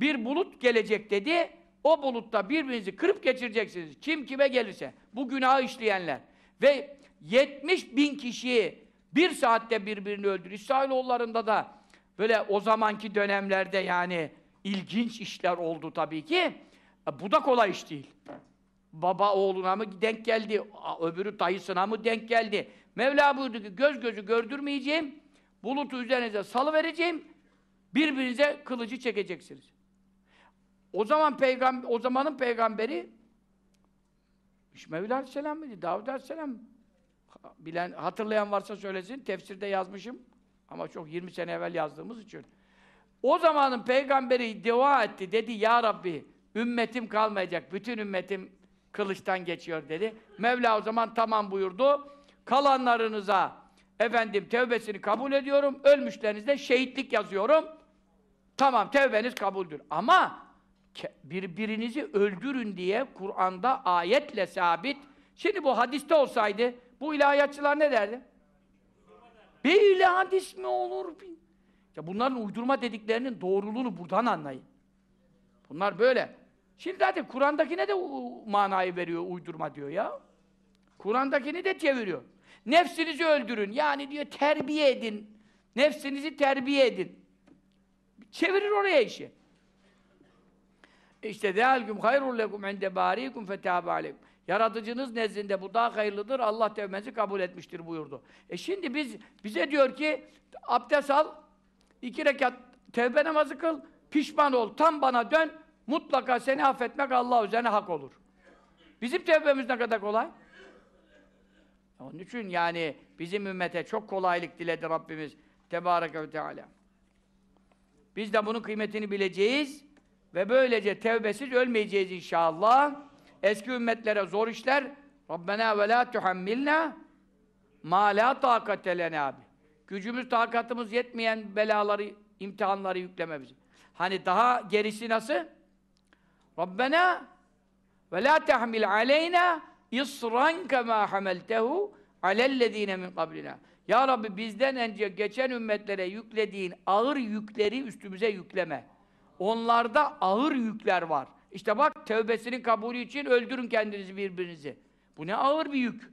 Bir bulut gelecek dedi. O bulutta birbirinizi kırıp geçireceksiniz. Kim kime gelirse. Bu günahı işleyenler. Ve 70 bin kişiyi bir saatte birbirini öldür. İsrailoğullarında da böyle o zamanki dönemlerde yani ilginç işler oldu tabii ki. Bu da kolay iş değil. Baba oğluna mı denk geldi, öbürü dayısına mı denk geldi? Mevla buyurdu ki göz gözü gördürmeyeceğim, bulutu üzerinize salıvereceğim, birbirinize kılıcı çekeceksiniz. O zaman peygamber, o zamanın peygamberi Mevla Aleyhisselam mıydı? Davud Aleyhisselam Bilen, hatırlayan varsa söylesin. Tefsirde yazmışım. Ama çok 20 sene evvel yazdığımız için. O zamanın peygamberi dua etti. Dedi ya Rabbi ümmetim kalmayacak. Bütün ümmetim kılıçtan geçiyor dedi. Mevla o zaman tamam buyurdu. Kalanlarınıza efendim tevbesini kabul ediyorum. Ölmüşlerinizde şehitlik yazıyorum. Tamam tevbeniz kabuldür. Ama birbirinizi öldürün diye Kur'an'da ayetle sabit. Şimdi bu hadiste olsaydı bu ilahiyatçılar ne derdi? Böyle hadis mi olur? Ya bunların uydurma dediklerinin doğruluğunu buradan anlayın. Bunlar böyle. Şimdi zaten Kur'an'dakine de manayı veriyor, uydurma diyor ya. Kur'an'dakini de çeviriyor. Nefsinizi öldürün. Yani diyor terbiye edin. Nefsinizi terbiye edin. Çevirir oraya işi. İşte zâlgüm hayrul lekum inde bârikum fetâbe aleykum. Yaratıcınız nezdinde bu daha hayırlıdır. Allah tevbenizi kabul etmiştir buyurdu. E şimdi biz bize diyor ki abdest al, iki rekat tevbe namazı kıl, pişman ol, tam bana dön, mutlaka seni affetmek Allah üzerine hak olur. Bizim tevbemiz ne kadar kolay? Onun için yani bizim ümmete çok kolaylık diledi Rabbimiz Tebareke ve Teala. Biz de bunun kıymetini bileceğiz ve böylece tevbesiz ölmeyeceğiz inşallah. Eski ümmetlere zor işler Rabbena ve la tuhammilna ma la takate lena bi. Gücümüz, takatımız yetmeyen belaları, imtihanları yükleme bize. Hani daha gerisi nasıl? Rabbena ve la tahmil aleyna isran kema hameltehu alellezine min qablina. Ya Rabbi bizden önce geçen ümmetlere yüklediğin ağır yükleri üstümüze yükleme. Onlarda ağır yükler var. İşte bak tövbesinin kabulü için öldürün kendinizi birbirinizi. Bu ne ağır bir yük.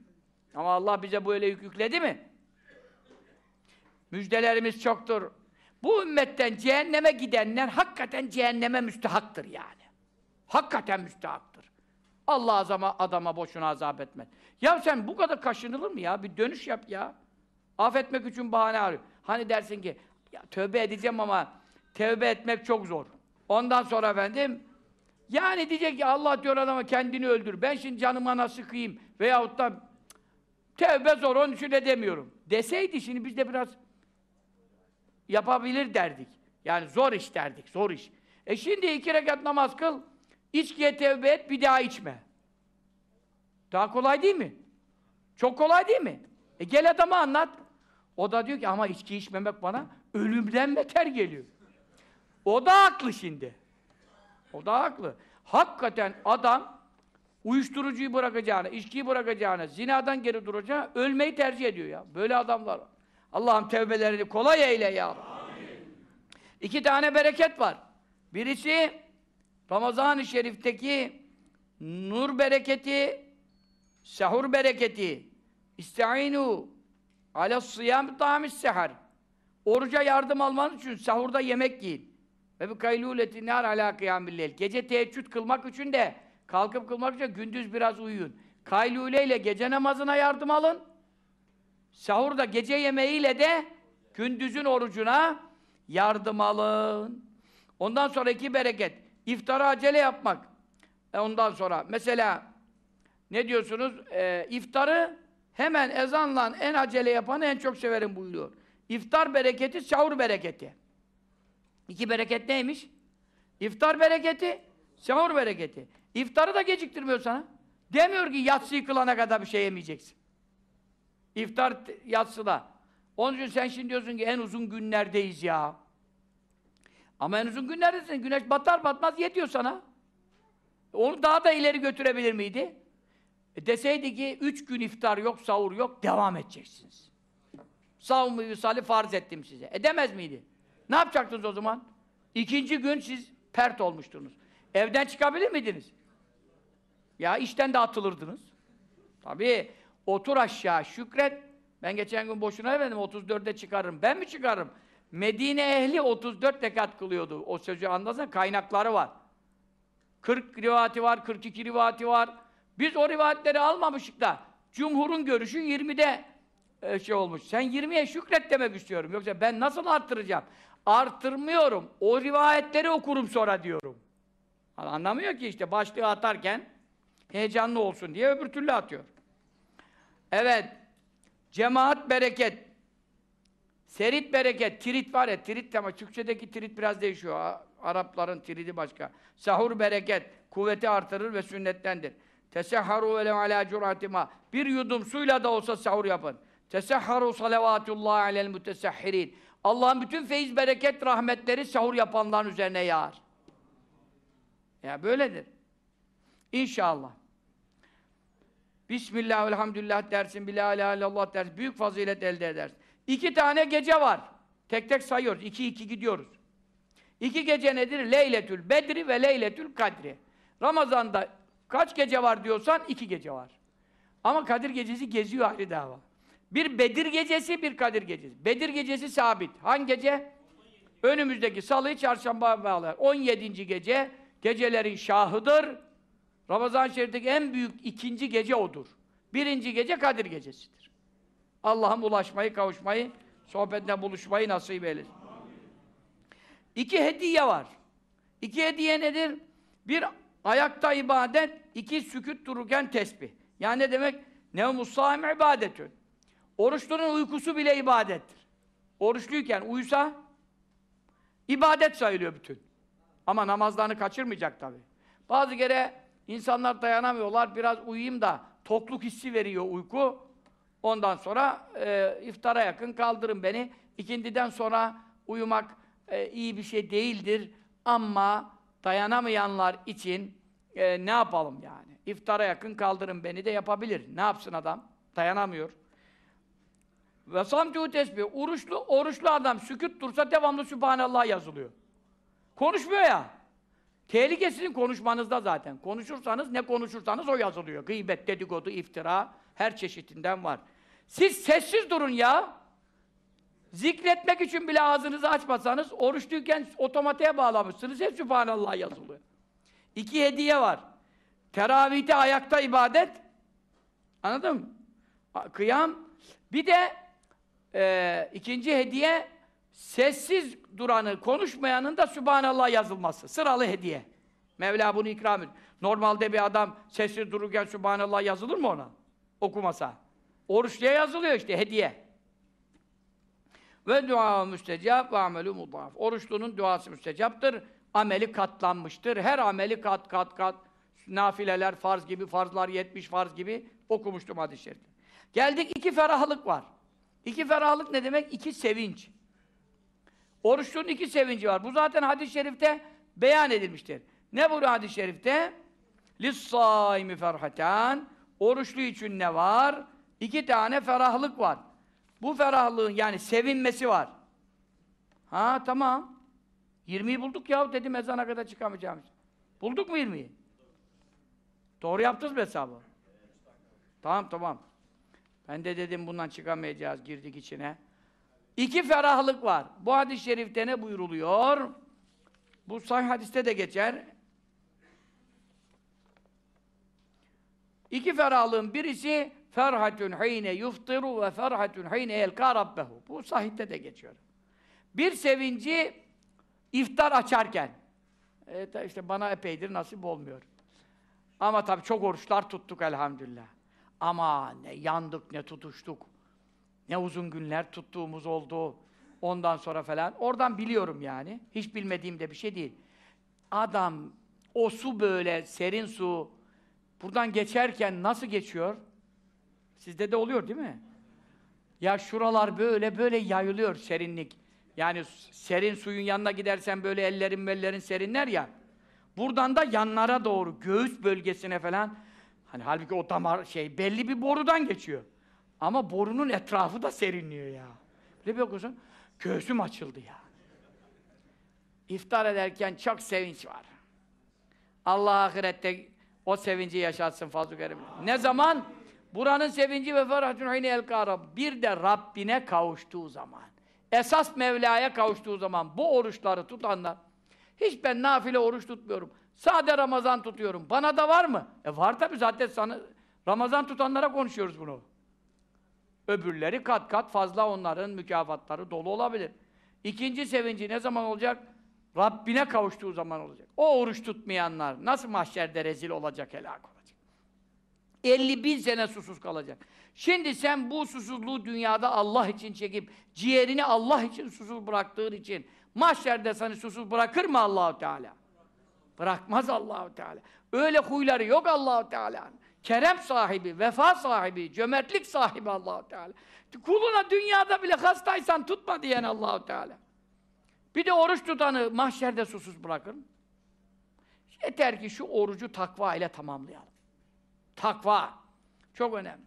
Ama Allah bize böyle yük yükledi mi? Müjdelerimiz çoktur. Bu ümmetten cehenneme gidenler hakikaten cehenneme müstehaktır yani. Hakikaten müstehaktır. Allah azama, adama boşuna azap etmez. Ya sen bu kadar kaşınılır mı ya? Bir dönüş yap ya. Affetmek için bahane arıyor. Hani dersin ki, ya tövbe edeceğim ama tövbe etmek çok zor. Ondan sonra efendim, yani diyecek ki Allah diyor adama kendini öldür. Ben şimdi canıma nasıl kıyayım? Veyahut da cık, tövbe zor onun için edemiyorum. Deseydi şimdi biz de biraz yapabilir derdik. Yani zor iş derdik, zor iş. E şimdi iki rekat namaz kıl, içkiye tevbe et, bir daha içme. Daha kolay değil mi? Çok kolay değil mi? E gel adama anlat. O da diyor ki ama içki içmemek bana ölümden beter geliyor. O da haklı şimdi. O da haklı. Hakikaten adam uyuşturucuyu bırakacağını, içkiyi bırakacağını, zinadan geri duracağını ölmeyi tercih ediyor ya. Böyle adamlar. Allah'ım tevbelerini kolay eyle ya Rabbi. İki tane bereket var. Birisi Ramazan-ı Şerif'teki nur bereketi, sahur bereketi. İsta'inu ala sıyam ta'amis sehar. Oruca yardım almanız için sahurda yemek yiyin. Ve bir kayluleti nar ala kıyamillel. Gece teheccüd kılmak için de kalkıp kılmak için gündüz biraz uyuyun. Kaylule gece namazına yardım alın. Sahurda gece yemeğiyle de gündüzün orucuna yardım alın. Ondan sonra iki bereket. İftara acele yapmak. E ondan sonra mesela ne diyorsunuz? Ee, iftarı hemen ezanla en acele yapanı en çok severim buyuruyor. İftar bereketi, sahur bereketi. İki bereket neymiş? İftar bereketi, sahur bereketi. İftarı da geciktirmiyor sana. Demiyor ki yatsıyı kılana kadar bir şey yemeyeceksin. İftar yatsıda. Onun için sen şimdi diyorsun ki en uzun günlerdeyiz ya. Ama en uzun günlerdesin. Güneş batar batmaz yetiyor sana. Onu daha da ileri götürebilir miydi? E deseydi ki üç gün iftar yok, sahur yok, devam edeceksiniz. Savun-mu visali farz ettim size. Edemez miydi? Ne yapacaktınız o zaman? İkinci gün siz pert olmuştunuz. Evden çıkabilir miydiniz? Ya işten de atılırdınız. Tabii otur aşağı şükret. Ben geçen gün boşuna demedim 34'e çıkarırım. Ben mi çıkarırım? Medine ehli 34 rekat kılıyordu. O sözü anlasana kaynakları var. 40 rivati var, 42 rivati var. Biz o rivayetleri almamışık da cumhurun görüşü 20'de e, şey olmuş. Sen 20'ye şükret demek istiyorum. Yoksa ben nasıl arttıracağım? Arttırmıyorum. O rivayetleri okurum sonra diyorum. Anlamıyor ki işte başlığı atarken heyecanlı olsun diye öbür türlü atıyor. Evet. Cemaat bereket. Serit bereket. Tirit var ya, tirit ama Türkçedeki tirit biraz değişiyor. Arapların tiridi başka. Sahur bereket. Kuvveti artırır ve sünnettendir. Tesehharu ve alâ curatima. Bir yudum suyla da olsa sahur yapın. Tesehharu salavatullah alel mütesehhirin. Allah'ın bütün feyiz, bereket, rahmetleri sahur yapanların üzerine yağar. Ya böyledir. İnşallah. Bismillah, elhamdülillah dersin, bila ilahe illallah dersin. Büyük fazilet elde edersin. İki tane gece var. Tek tek sayıyoruz. İki iki gidiyoruz. İki gece nedir? Leyletül Bedri ve Leyletül Kadri. Ramazan'da kaç gece var diyorsan iki gece var. Ama Kadir gecesi geziyor ayrı dava. Bir Bedir gecesi, bir Kadir gecesi. Bedir gecesi sabit. Hangi gece? Önümüzdeki salıyı çarşamba bağlar. 17. gece gecelerin şahıdır. Ramazan-ı Şerif'teki en büyük ikinci gece odur. Birinci gece Kadir gecesidir. Allah'ım ulaşmayı, kavuşmayı, sohbetine buluşmayı nasip eylesin. İki hediye var. İki hediye nedir? Bir ayakta ibadet, iki sükut dururken tesbih. Yani ne demek? Nevmus saim ibadetün. Oruçlunun uykusu bile ibadettir. Oruçluyken uyusa ibadet sayılıyor bütün. Ama namazlarını kaçırmayacak tabi. Bazı kere insanlar dayanamıyorlar, biraz uyuyayım da tokluk hissi veriyor uyku. Ondan sonra e, iftara yakın kaldırın beni. İkindiden sonra uyumak e, iyi bir şey değildir. Ama dayanamayanlar için e, ne yapalım yani? İftara yakın kaldırın beni de yapabilir. Ne yapsın adam? Dayanamıyor. Ve samcu tesbih. Oruçlu, oruçlu adam sükut dursa devamlı Sübhanallah yazılıyor. Konuşmuyor ya. Tehlikesinin konuşmanızda zaten. Konuşursanız, ne konuşursanız o yazılıyor. Gıybet, dedikodu, iftira, her çeşitinden var. Siz sessiz durun ya. Zikretmek için bile ağzınızı açmasanız, oruçluyken otomatiğe bağlamışsınız, hep Sübhanallah yazılıyor. İki hediye var. Teravihte ayakta ibadet, anladın mı? Kıyam. Bir de e, ikinci hediye, sessiz duranı, konuşmayanın da Sübhanallah yazılması. Sıralı hediye. Mevla bunu ikram ediyor. Normalde bir adam sessiz dururken Sübhanallah yazılır mı ona? Okumasa. Oruçluya yazılıyor işte, hediye. Ve dua müstecap ve amelü mudaf. Oruçlunun duası müstecaptır. Ameli katlanmıştır. Her ameli kat kat kat. Nafileler farz gibi, farzlar 70 farz gibi okumuştum hadis-i şerifte. Geldik iki ferahlık var. İki ferahlık ne demek? İki sevinç. Oruçlunun iki sevinci var. Bu zaten hadis-i şerifte beyan edilmiştir. Ne bu hadis-i şerifte? لِسَّائِمِ ferhatan. Oruçlu için ne var? İki tane ferahlık var. Bu ferahlığın yani sevinmesi var. Ha tamam. 20'yi bulduk ya dedim ezana kadar çıkamayacağımız. Bulduk mu 20'yi? Doğru yaptınız mı hesabı? Tamam tamam. Ben de dedim bundan çıkamayacağız girdik içine. İki ferahlık var. Bu hadis-i şerifte ne buyuruluyor? Bu sahih hadiste de geçer. İki ferahlığın birisi ferhatun hine yuftiru ve ferhatun hine yelka rabbehu. Bu sahihte de geçiyor. Bir sevinci iftar açarken. Evet işte bana epeydir nasip olmuyor. Ama tabii çok oruçlar tuttuk elhamdülillah. Ama ne yandık, ne tutuştuk. Ne uzun günler tuttuğumuz oldu. Ondan sonra falan. Oradan biliyorum yani. Hiç bilmediğim de bir şey değil. Adam o su böyle serin su buradan geçerken nasıl geçiyor? Sizde de oluyor değil mi? Ya şuralar böyle böyle yayılıyor serinlik. Yani serin suyun yanına gidersen böyle ellerin bellerin serinler ya. Buradan da yanlara doğru, göğüs bölgesine falan hani halbuki o damar şey belli bir borudan geçiyor. Ama borunun etrafı da serinliyor ya. Bir bir bakıyorsun, göğsüm açıldı ya. İftar ederken çok sevinç var. Allah ahirette o sevinci yaşatsın fazl-ı kerim. Ne zaman? Buranın sevinci ve ferhatun hine el Bir de Rabbine kavuştuğu zaman. Esas Mevla'ya kavuştuğu zaman bu oruçları tutanlar hiç ben nafile oruç tutmuyorum. Sade Ramazan tutuyorum. Bana da var mı? E var tabi zaten sana Ramazan tutanlara konuşuyoruz bunu. Öbürleri kat kat fazla onların mükafatları dolu olabilir. İkinci sevinci ne zaman olacak? Rabbine kavuştuğu zaman olacak. O oruç tutmayanlar nasıl mahşerde rezil olacak, helak olacak? 50 bin sene susuz kalacak. Şimdi sen bu susuzluğu dünyada Allah için çekip ciğerini Allah için susuz bıraktığın için mahşerde seni susuz bırakır mı Allahu Teala? Bırakmaz Allahu Teala. Öyle huyları yok Allahu Teala'nın. Kerem sahibi, vefa sahibi, cömertlik sahibi Allahu Teala. Kuluna dünyada bile hastaysan tutma diyen Allahu Teala. Bir de oruç tutanı mahşerde susuz bırakır mı? Yeter ki şu orucu takva ile tamamlayalım. Takva. Çok önemli.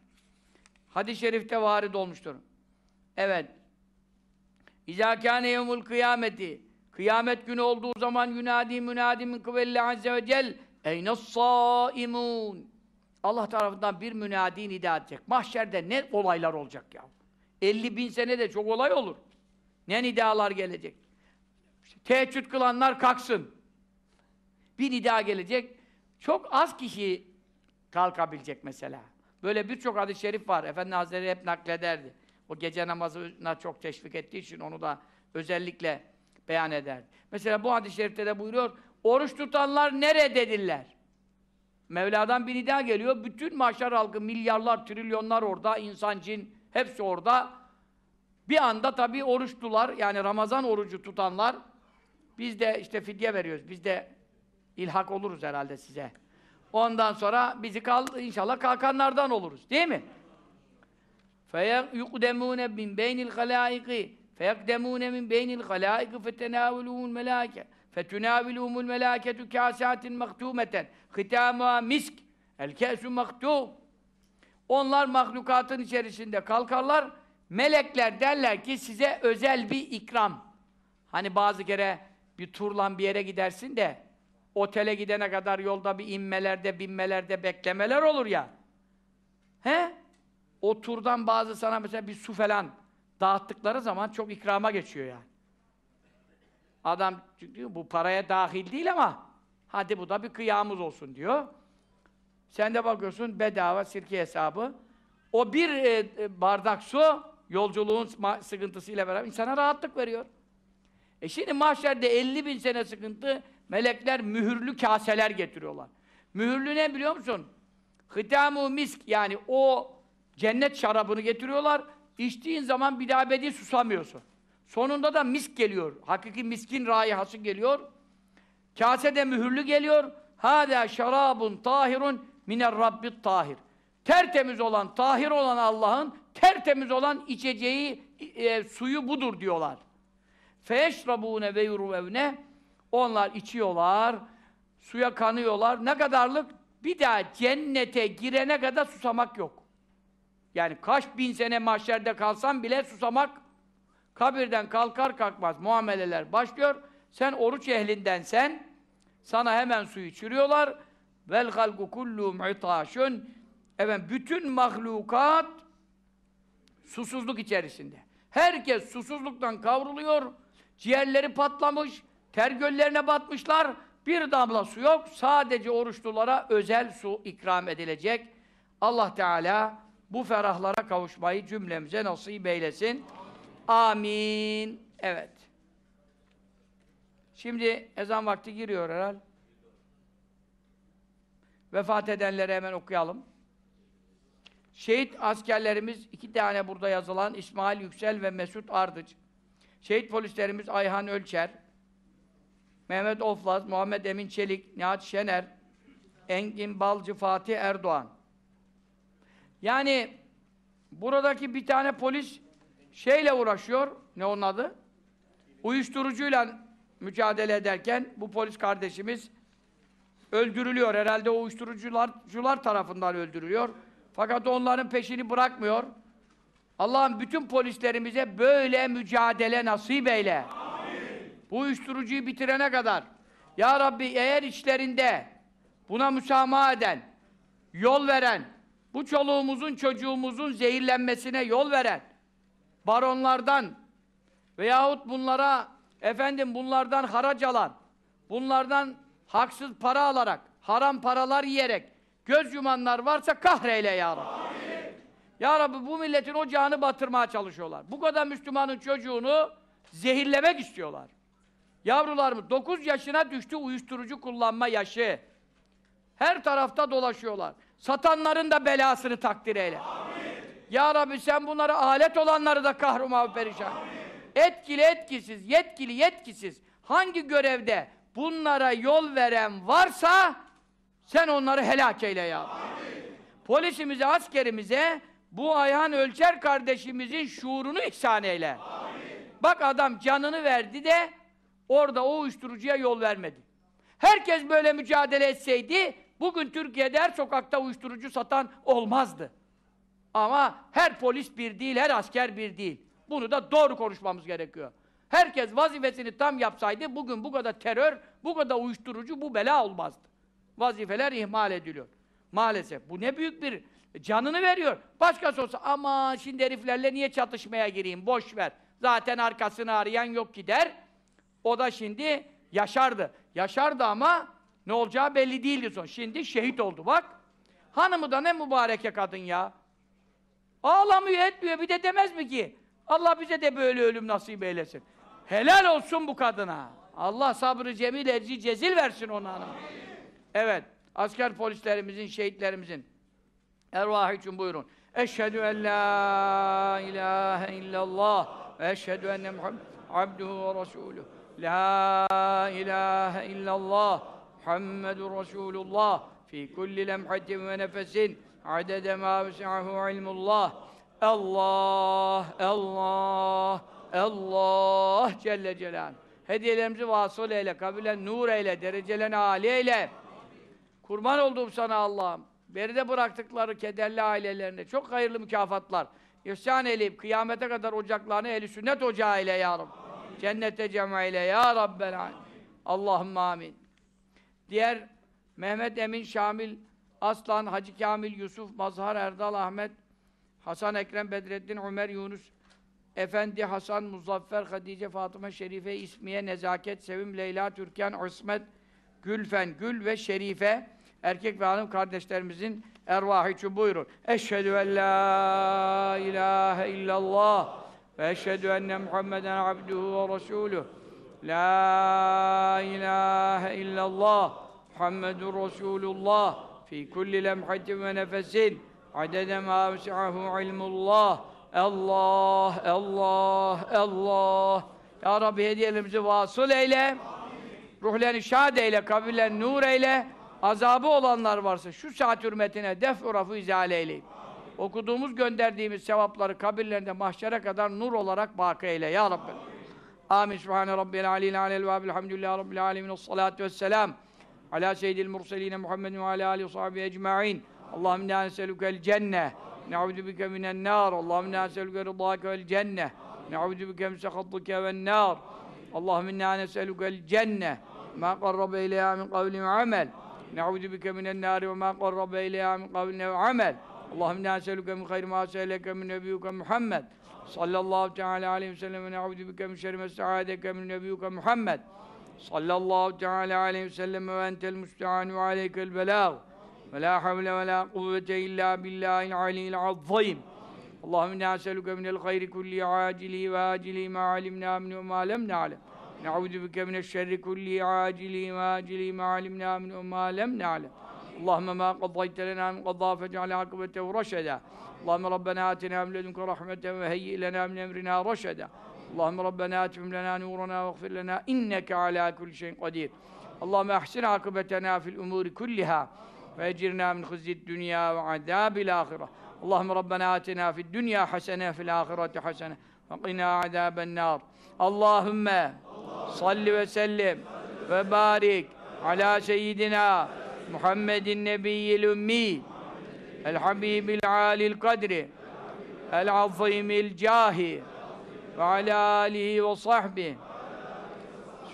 Hadis-i şerifte varid olmuştur. Evet. İzâ kâne yevmul kıyameti Kıyamet günü olduğu zaman yunadi münadi min kıvelli azze ve cel eynes-sâimûn Allah tarafından bir münadi nida edecek. Mahşerde ne olaylar olacak ya? 50 bin sene de çok olay olur. Ne nidalar gelecek? İşte teheccüd kılanlar kalksın. Bir nida gelecek. Çok az kişi kalkabilecek mesela. Böyle birçok hadis-i şerif var. Efendi Hazretleri hep naklederdi. O gece namazına çok teşvik ettiği için onu da özellikle beyan ederdi. Mesela bu hadis-i şerifte de buyuruyor, oruç tutanlar nerededirler? Mevla'dan bir nida geliyor, bütün mahşer halkı, milyarlar, trilyonlar orada, insan, cin, hepsi orada. Bir anda tabii oruçlular, yani Ramazan orucu tutanlar, biz de işte fidye veriyoruz, biz de ilhak oluruz herhalde size. Ondan sonra bizi kal inşallah kalkanlardan oluruz. Değil mi? فَيُقْدَمُونَ مِنْ بَيْنِ الْخَلَائِقِ فَيَقْدَمُونَ مِنْ بَيْنِ الْخَلَائِقِ فَتَنَاوِلُهُمُ الْمَلَائِكَةُ فَتُنَاوِلُهُمُ الْمَلَائِكَةُ كَاسَاتٍ مَخْتُومَةً خِتَامُهَا مِسْكٍ الْكَأْسُ مَخْتُومٌ Onlar mahlukatın içerisinde kalkarlar, melekler derler ki size özel bir ikram. Hani bazı kere bir turlan bir yere gidersin de otele gidene kadar yolda bir inmelerde, binmelerde beklemeler olur ya. He? O turdan bazı sana mesela bir su falan dağıttıkları zaman çok ikrama geçiyor yani. Adam diyor bu paraya dahil değil ama hadi bu da bir kıyamız olsun diyor. Sen de bakıyorsun bedava sirke hesabı. O bir e, e bardak su yolculuğun sıkıntısıyla beraber insana rahatlık veriyor. E şimdi mahşerde 50 bin sene sıkıntı melekler mühürlü kaseler getiriyorlar. Mühürlü ne biliyor musun? Hitamu misk yani o cennet şarabını getiriyorlar. İçtiğin zaman bir daha bedi susamıyorsun. Sonunda da misk geliyor. Hakiki miskin raihası geliyor. Kase de mühürlü geliyor. Hâdâ şarabun tahirun miner rabbit tahir. Tertemiz olan, tahir olan Allah'ın tertemiz olan içeceği, e, suyu budur diyorlar. Feyeşrabûne ve yuruvevne Onlar içiyorlar, suya kanıyorlar. Ne kadarlık? Bir daha cennete girene kadar susamak yok. Yani kaç bin sene mahşerde kalsam bile susamak kabirden kalkar kalkmaz muameleler başlıyor. Sen oruç ehlindensen sana hemen suyu içiriyorlar. Vel halku kullu mu'taşun. Evet bütün mahlukat susuzluk içerisinde. Herkes susuzluktan kavruluyor. Ciğerleri patlamış, ter göllerine batmışlar. Bir damla su yok. Sadece oruçlulara özel su ikram edilecek. Allah Teala bu ferahlara kavuşmayı cümlemize nasip eylesin. Amin. Evet. Şimdi ezan vakti giriyor herhal. Vefat edenleri hemen okuyalım. Şehit askerlerimiz iki tane burada yazılan İsmail Yüksel ve Mesut Ardıç. Şehit polislerimiz Ayhan Ölçer, Mehmet Oflaz, Muhammed Emin Çelik, Nihat Şener, Engin Balcı, Fatih Erdoğan. Yani buradaki bir tane polis şeyle uğraşıyor, ne onun adı? Uyuşturucuyla mücadele ederken bu polis kardeşimiz öldürülüyor. Herhalde o uyuşturucular tarafından öldürülüyor. Fakat onların peşini bırakmıyor. Allah'ım bütün polislerimize böyle mücadele nasip eyle. Bu uyuşturucuyu bitirene kadar. Ya Rabbi eğer içlerinde buna müsamaha eden, yol veren, bu çoluğumuzun çocuğumuzun zehirlenmesine yol veren baronlardan veyahut bunlara efendim bunlardan haraç alan, bunlardan haksız para alarak, haram paralar yiyerek göz yumanlar varsa kahreyle ya Rabbi. Ya Rabbi bu milletin ocağını batırmaya çalışıyorlar. Bu kadar Müslümanın çocuğunu zehirlemek istiyorlar. Yavrularımız 9 yaşına düştü uyuşturucu kullanma yaşı. Her tarafta dolaşıyorlar. Satanların da belasını takdir eyle. Ya Rabbi sen bunlara alet olanları da kahruma perişan. Etkili etkisiz, yetkili yetkisiz. Hangi görevde bunlara yol veren varsa sen onları helak eyle ya. Polisimize, askerimize bu Ayhan Ölçer kardeşimizin şuurunu ihsan eyle. Bak adam canını verdi de orada o uyuşturucuya yol vermedi. Herkes böyle mücadele etseydi bugün Türkiye'de her sokakta uyuşturucu satan olmazdı. Ama her polis bir değil, her asker bir değil. Bunu da doğru konuşmamız gerekiyor. Herkes vazifesini tam yapsaydı bugün bu kadar terör, bu kadar uyuşturucu, bu bela olmazdı. Vazifeler ihmal ediliyor. Maalesef. Bu ne büyük bir canını veriyor. Başkası olsa ama şimdi heriflerle niye çatışmaya gireyim boş ver. Zaten arkasını arayan yok gider. O da şimdi yaşardı. Yaşardı ama ne olacağı belli değildi son. Şimdi şehit oldu bak. Hanımı da ne mübareke kadın ya. Ağlamıyor etmiyor bir de demez mi ki? Allah bize de böyle ölüm nasip eylesin. Helal olsun bu kadına. Allah sabrı cemil erci cezil versin ona hanım. Evet. Asker polislerimizin, şehitlerimizin ervahı için buyurun. Eşhedü en la ilahe illallah ve eşhedü enne Muhammed abduhu ve resuluhu. La ilahe illallah Muhammedun Resulullah fi kulli lemhatin ve nefesin adede ma vesi'ahu ilmullah Allah, Allah, Allah Celle Celaluhu. Hediyelerimizi vasıl eyle, kabilen nur eyle, derecelerini âli eyle. Kurban olduğum sana Allah'ım. Beride bıraktıkları kederli ailelerine çok hayırlı mükafatlar. İhsan eyleyip kıyamete kadar ocaklarını eli sünnet ocağı eyle ya Rabbi. Cennete cema eyle ya Rabbel alemin. Allahümme amin. Diğer Mehmet Emin Şamil Aslan, Hacı Kamil, Yusuf, Mazhar, Erdal, Ahmet, Hasan Ekrem, Bedrettin, Ömer, Yunus, Efendi, Hasan, Muzaffer, Hatice, Fatıma, Şerife, İsmiye, Nezaket, Sevim, Leyla, Türkan, İsmet, Gülfen, Gül ve Şerife, erkek ve hanım kardeşlerimizin ervahı için buyurun. Eşhedü en la ilahe illallah ve eşhedü enne Muhammeden abduhu ve resuluh. La ilahe illallah Muhammedun Resulullah. Fi kulli lemhatin ve nefesin. Adede ma vesi'ahu ilmullah. Allah, Allah, Allah. Ya Rabbi hediyelerimizi vasıl eyle. Ruhlerini şad eyle, kabirlerini nur eyle azabı olanlar varsa şu saat hürmetine def urafı izale eyleyip okuduğumuz gönderdiğimiz sevapları kabirlerinde mahşere kadar nur olarak baki eyle ya Rabbi Amin. Subhane Rabbil aleyhi aleyhi ve elhamdülillahi Rabbil alemin. Esselatu vesselam. Ala seyyidil murseline Muhammedin ve ala alihi ve sahbihi ecma'in. Allahümme inna neselükel cenne. Ne'udu bike minen nar. Allahümme inna neselüke rıdâke vel cenne. Ne'udu bike misekhattike vel nar. Allahümme inna neselükel cenne. Ma qarrabe ileyha min kavli ve amel. Ne'udu bike minen nar ve ma qarrabe ileyha min kavli ve amel. Allahümme inna neselüke min hayri ma seyleke min nebiyyuke Muhammed. Sallallahu teala aleyhi ve sellem ve ne'udu bike min şerri me sa'adeke min nebiyyuke Muhammed. Sallallahu teala aleyhi ve sellem ve entel müste'an ve aleykel belâg. Ve la havle ve la kuvvete illa billahil aliyyil azzim. Allahümme inna es'eluke minel hayri kulli acili ve Ne'udu bike mineşşerri kulli acili ve acili ma alimna minhu ma lem na'lem. اللهم ما قضيت لنا من قضاء فاجعل عاقبته رشدا. اللهم ربنا آتنا من لدنك رحمة وهيئ لنا من أمرنا رشدا. اللهم ربنا اتمم لنا نورنا واغفر لنا إنك على كل شيء قدير. اللهم أحسن عاقبتنا في الأمور كلها وأجرنا من خزي الدنيا وعذاب الآخرة. اللهم ربنا آتنا في الدنيا حسنة في الآخرة حسنة وقنا عذاب النار اللهم صل وسلم وبارك على سيدنا محمد النبي الأمي الحبيب العالي القدر العظيم الجاه وعلى آله وصحبه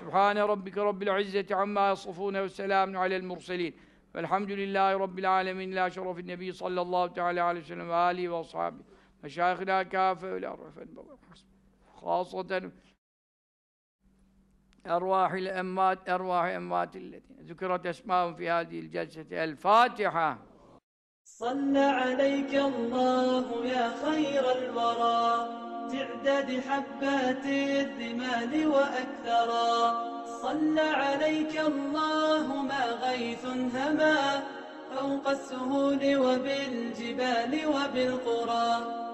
سبحان ربك رب العزة عما يصفون والسلام على المرسلين والحمد لله رب العالمين لا شرف النبي صلى الله تعالى عليه وسلم وآله وأصحابه مشايخنا كافة ولا رفع خاصة أرواح الأموات أرواح أموات الذين ذكرت أسماءهم في هذه الجلسة. الفاتحة. صلى عليك الله يا خير الورى. تعداد حبات الرمال وأكثرا. صلى عليك الله ما غيث هما فوق السهول وبالجبال وبالقرى.